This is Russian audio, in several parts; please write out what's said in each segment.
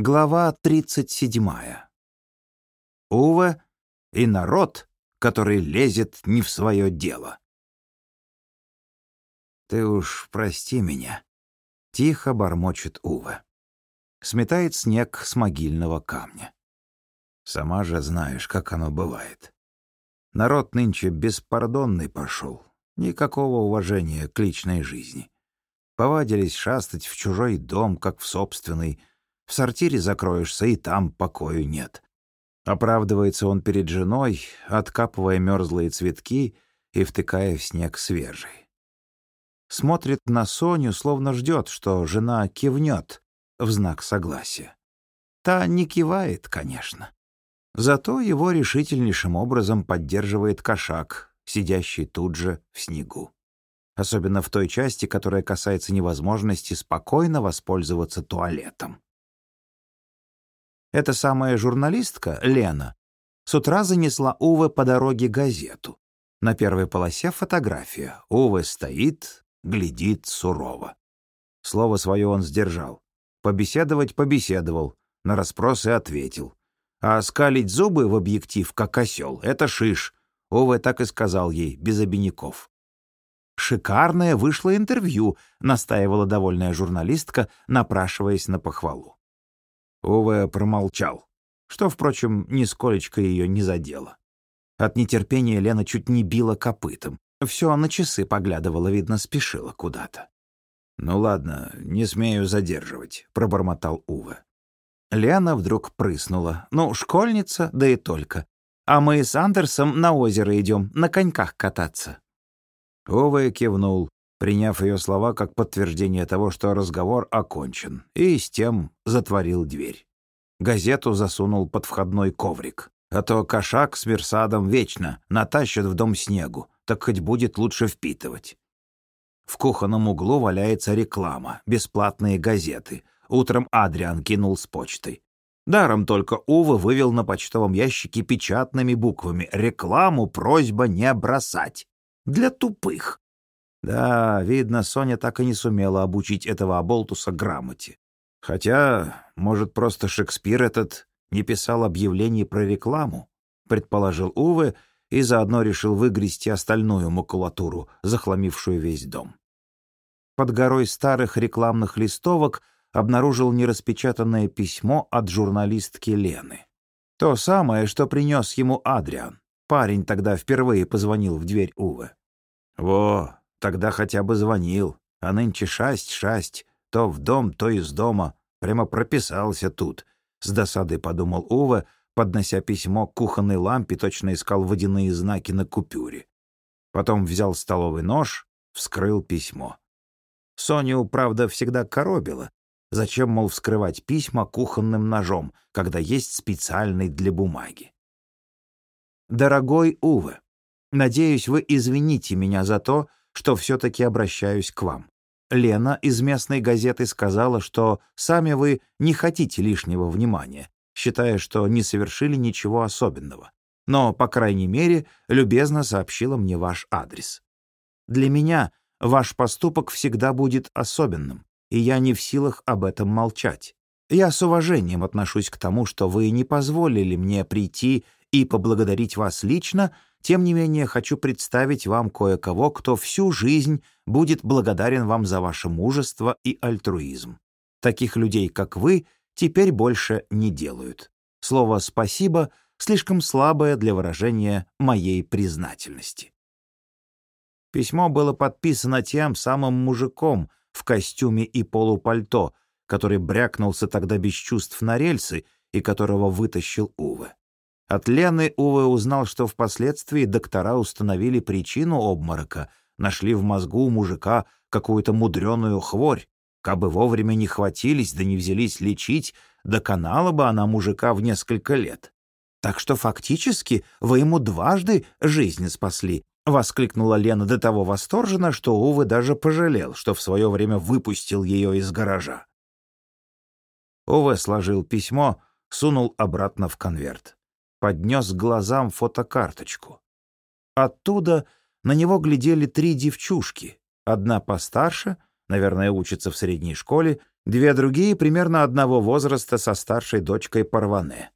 Глава 37. Уве и народ, который лезет не в свое дело. «Ты уж прости меня», — тихо бормочет Уве. Сметает снег с могильного камня. Сама же знаешь, как оно бывает. Народ нынче беспардонный пошел, никакого уважения к личной жизни. Повадились шастать в чужой дом, как в собственный, в сортире закроешься, и там покою нет. Оправдывается он перед женой, откапывая мерзлые цветки и втыкая в снег свежий. Смотрит на Соню, словно ждет, что жена кивнет в знак согласия. Та не кивает, конечно. Зато его решительнейшим образом поддерживает кошак, сидящий тут же в снегу. Особенно в той части, которая касается невозможности спокойно воспользоваться туалетом. Эта самая журналистка, Лена, с утра занесла Уве по дороге газету. На первой полосе фотография. Уве стоит, глядит сурово. Слово свое он сдержал. Побеседовать побеседовал, на расспросы ответил. А скалить зубы в объектив, как осел, — это шиш. Уве так и сказал ей, без обиняков. «Шикарное вышло интервью», — настаивала довольная журналистка, напрашиваясь на похвалу. Уве промолчал, что, впрочем, нисколечко ее не задело. От нетерпения Лена чуть не била копытом. Все на часы поглядывала, видно, спешила куда-то. «Ну ладно, не смею задерживать», — пробормотал Уве. Лена вдруг прыснула. «Ну, школьница, да и только. А мы с Андерсом на озеро идем, на коньках кататься». Уве кивнул, приняв ее слова как подтверждение того, что разговор окончен, и с тем затворил дверь. Газету засунул под входной коврик. А то кошак с Мерсадом вечно натащит в дом снегу, так хоть будет лучше впитывать. В кухонном углу валяется реклама, бесплатные газеты. Утром Адриан кинул с почтой. Даром только Ува вывел на почтовом ящике печатными буквами «Рекламу просьба не бросать». Для тупых. Да, видно, Соня так и не сумела обучить этого оболтуса грамоте. Хотя, может, просто Шекспир этот не писал объявлений про рекламу, предположил Уве и заодно решил выгрести остальную макулатуру, захламившую весь дом. Под горой старых рекламных листовок обнаружил нераспечатанное письмо от журналистки Лены. То самое, что принес ему Адриан. Парень тогда впервые позвонил в дверь Уве. «Во, Тогда хотя бы звонил, а нынче шасть-шасть, то в дом, то из дома. Прямо прописался тут. С досадой подумал Ува, поднося письмо к кухонной лампе, точно искал водяные знаки на купюре. Потом взял столовый нож, вскрыл письмо. Соню, правда, всегда коробила. Зачем, мол, вскрывать письма кухонным ножом, когда есть специальный для бумаги? «Дорогой Уве, надеюсь, вы извините меня за то, что все-таки обращаюсь к вам. Лена из местной газеты сказала, что сами вы не хотите лишнего внимания, считая, что не совершили ничего особенного. Но, по крайней мере, любезно сообщила мне ваш адрес. Для меня ваш поступок всегда будет особенным, и я не в силах об этом молчать. Я с уважением отношусь к тому, что вы не позволили мне прийти и поблагодарить вас лично тем не менее, хочу представить вам кое-кого, кто всю жизнь будет благодарен вам за ваше мужество и альтруизм. Таких людей, как вы, теперь больше не делают. Слово «спасибо» слишком слабое для выражения моей признательности. Письмо было подписано тем самым мужиком в костюме и полупальто, который брякнулся тогда без чувств на рельсы и которого вытащил Уве. От Лены Уве узнал, что впоследствии доктора установили причину обморока, нашли в мозгу у мужика какую-то мудреную хворь. Кабы вовремя не хватились да не взялись лечить, доконала бы она мужика в несколько лет. Так что фактически вы ему дважды жизнь спасли, — воскликнула Лена до того восторженно, что Увы даже пожалел, что в свое время выпустил ее из гаража. Уве сложил письмо, сунул обратно в конверт поднес глазам фотокарточку. Оттуда на него глядели три девчушки. Одна постарше, наверное, учится в средней школе, Две другие примерно одного возраста со старшей дочкой Парване.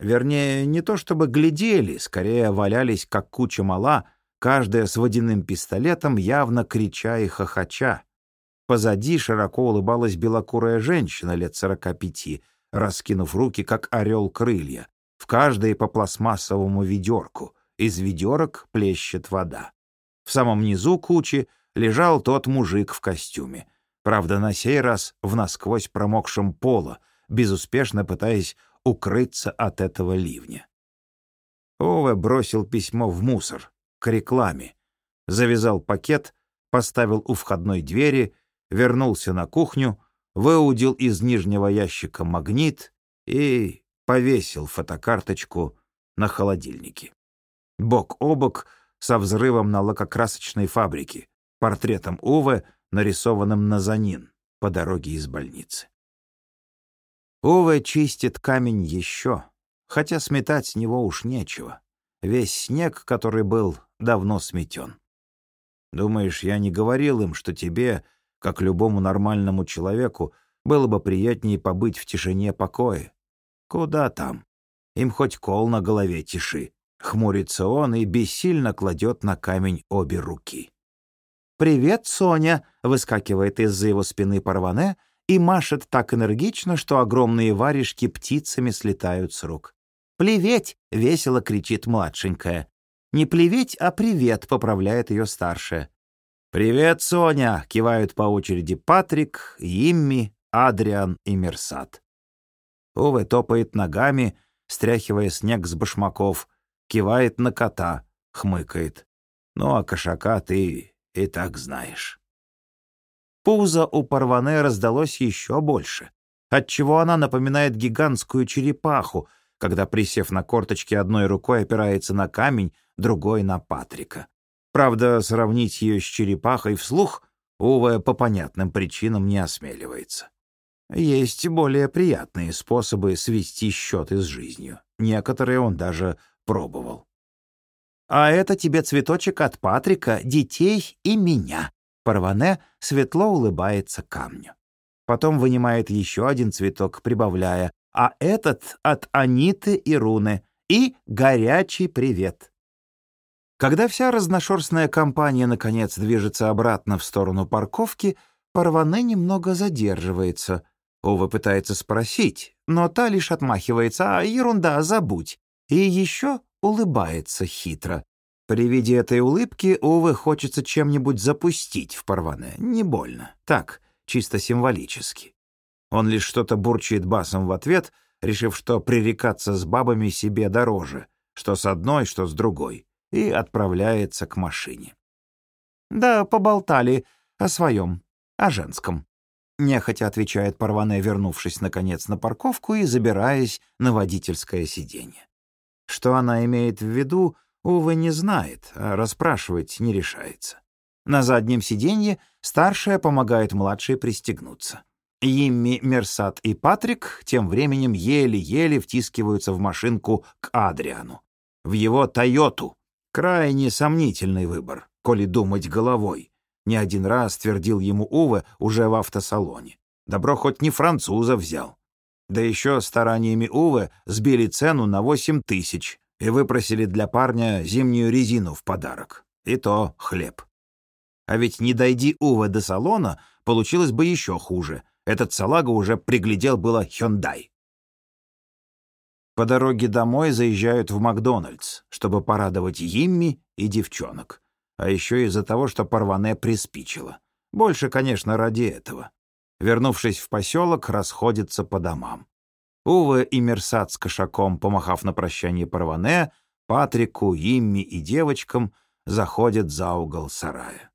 Вернее, не то чтобы глядели, скорее валялись, как куча мала, каждая с водяным пистолетом, явно крича и хохоча. Позади широко улыбалась белокурая женщина лет сорока пяти, раскинув руки, как орел крылья, в каждой по пластмассовому ведерку. Из ведерок плещет вода. В самом низу кучи лежал тот мужик в костюме. Правда, на сей раз в насквозь промокшем поло, безуспешно пытаясь укрыться от этого ливня. Ове бросил письмо в мусор, к рекламе, завязал пакет, поставил у входной двери, вернулся на кухню, выудил из нижнего ящика магнит и повесил фотокарточку на холодильнике. Бок о бок со взрывом на лакокрасочной фабрике, портретом Уве, нарисованным на занин по дороге из больницы. Уве чистит камень еще, хотя сметать с него уж нечего. Весь снег, который был, давно сметен. Думаешь, я не говорил им, что тебе, как любому нормальному человеку, было бы приятнее побыть в тишине покоя? Куда там? Им хоть кол на голове тиши. Хмурится он и бессильно кладет на камень обе руки. «Привет, Соня!» — выскакивает из-за его спины Парване — и машет так энергично, что огромные варежки птицами слетают с рук. «Плеветь!» — весело кричит младшенькая. «Не плеветь, а привет!» — поправляет ее старшая. «Привет, Соня!» — кивают по очереди Патрик, Имми, Адриан и Мерсат. Уве топает ногами, стряхивая снег с башмаков, кивает на кота, хмыкает. «Ну, а кошака ты и так знаешь». Пузо у Парване раздалось еще больше, отчего она напоминает гигантскую черепаху, когда, присев на корточки, одной рукой опирается на камень, другой — на Патрика. Правда, сравнить ее с черепахой вслух Ува по понятным причинам не осмеливается. Есть более приятные способы свести счеты с жизнью. Некоторые он даже пробовал. «А это тебе цветочек от Патрика, детей и меня», Парване светло улыбается камню. Потом вынимает еще один цветок, прибавляя, а этот от Аниты и Руны, и горячий привет. Когда вся разношерстная компания наконец движется обратно в сторону парковки, Парване немного задерживается. Ова пытается спросить, но та лишь отмахивается, а ерунда, забудь. И еще улыбается хитро. При виде этой улыбки Увы хочется чем-нибудь запустить в Парване. Не больно. Так, чисто символически. Он лишь что-то бурчит басом в ответ, решив, что пререкаться с бабами себе дороже, что с одной, что с другой, и отправляется к машине. «Да, поболтали о своем, о женском», — нехотя отвечает Парване, вернувшись, наконец, на парковку и забираясь на водительское сиденье. Что она имеет в виду, Увы, не знает, а расспрашивать не решается. На заднем сиденье старшая помогает младшей пристегнуться. Имми, Мерсат и Патрик тем временем еле-еле втискиваются в машинку к Адриану. В его «Тойоту». Крайне сомнительный выбор, коли думать головой. Не один раз твердил ему Уве уже в автосалоне. Добро хоть не француза взял. Да еще стараниями Уве сбили цену на восемь тысяч, и выпросили для парня зимнюю резину в подарок. И то хлеб. А ведь не дойди Ува до салона, получилось бы еще хуже. Этот салага уже приглядел было Хёндай. По дороге домой заезжают в Макдональдс, чтобы порадовать Йимми и девчонок. А еще из-за того, что Парване приспичило. Больше, конечно, ради этого. Вернувшись в поселок, расходятся по домам. Ува и Мерсат с кошаком, помахав на прощание Парване, Патрику, Имми и девочкам, заходят за угол сарая.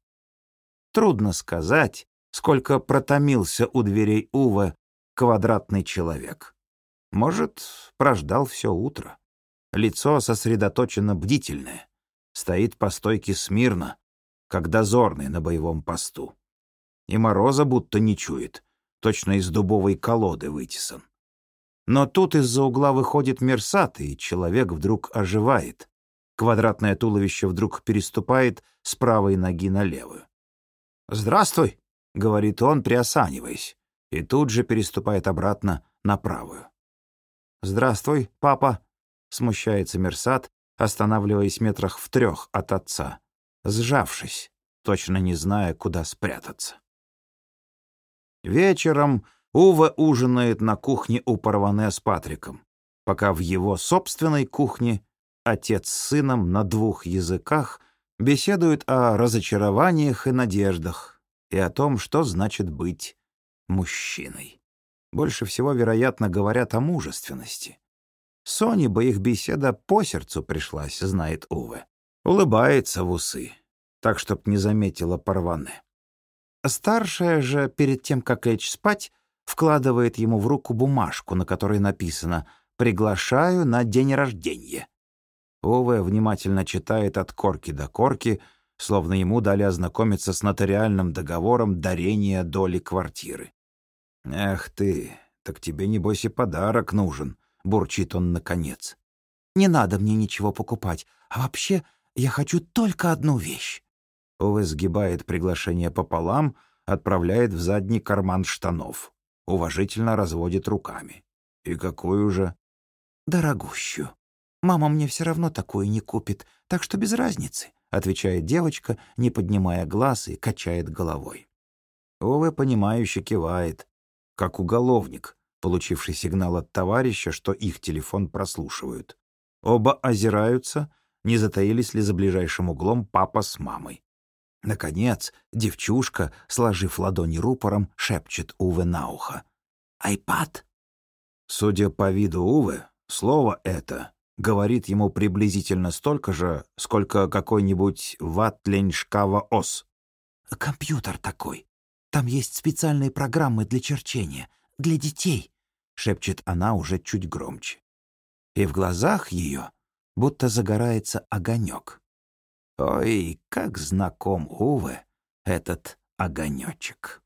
Трудно сказать, сколько протомился у дверей Ува квадратный человек. Может, прождал все утро. Лицо сосредоточено бдительное. Стоит по стойке смирно, как дозорный на боевом посту. И мороза будто не чует, точно из дубовой колоды вытесан. Но тут из-за угла выходит Мерсат, и человек вдруг оживает. Квадратное туловище вдруг переступает с правой ноги на левую. «Здравствуй», — говорит он, приосаниваясь. и тут же переступает обратно на правую. «Здравствуй, папа!» — смущается Мерсат, останавливаясь метрах в трех от отца, сжавшись, точно не зная, куда спрятаться. Вечером Ува ужинает на кухне у Парване с Патриком, пока в его собственной кухне отец с сыном на двух языках беседуют о разочарованиях и надеждах и о том, что значит быть мужчиной. Больше всего, вероятно, говорят о мужественности. Соне бы их беседа по сердцу пришлась, знает Уве. Улыбается в усы, так, чтоб не заметила Парване. Старшая же, перед тем, как лечь спать, вкладывает ему в руку бумажку, на которой написано «Приглашаю на день рождения». Уве внимательно читает от корки до корки, словно ему дали ознакомиться с нотариальным договором дарения доли квартиры. «Эх ты, так тебе, небось, и подарок нужен», — бурчит он наконец. «Не надо мне ничего покупать, а вообще я хочу только одну вещь». Уве сгибает приглашение пополам, отправляет в задний карман штанов. Уважительно разводит руками. «И какую же?» «Дорогущую. Мама мне все равно такую не купит, так что без разницы», — отвечает девочка, не поднимая глаз и качает головой. Уве, понимающе кивает как уголовник, получивший сигнал от товарища, что их телефон прослушивают. Оба озираются, не затаились ли за ближайшим углом папа с мамой. Наконец, девчушка, сложив ладони рупором, шепчет Уве на ухо. «Айпад?» Судя по виду Уве, слово это говорит ему приблизительно столько же, сколько какой-нибудь ватленьшкава-ос. «Компьютер такой. Там есть специальные программы для черчения, для детей», — шепчет она уже чуть громче. И в глазах ее будто загорается огонек. Ой, как знаком Уве этот огонечек.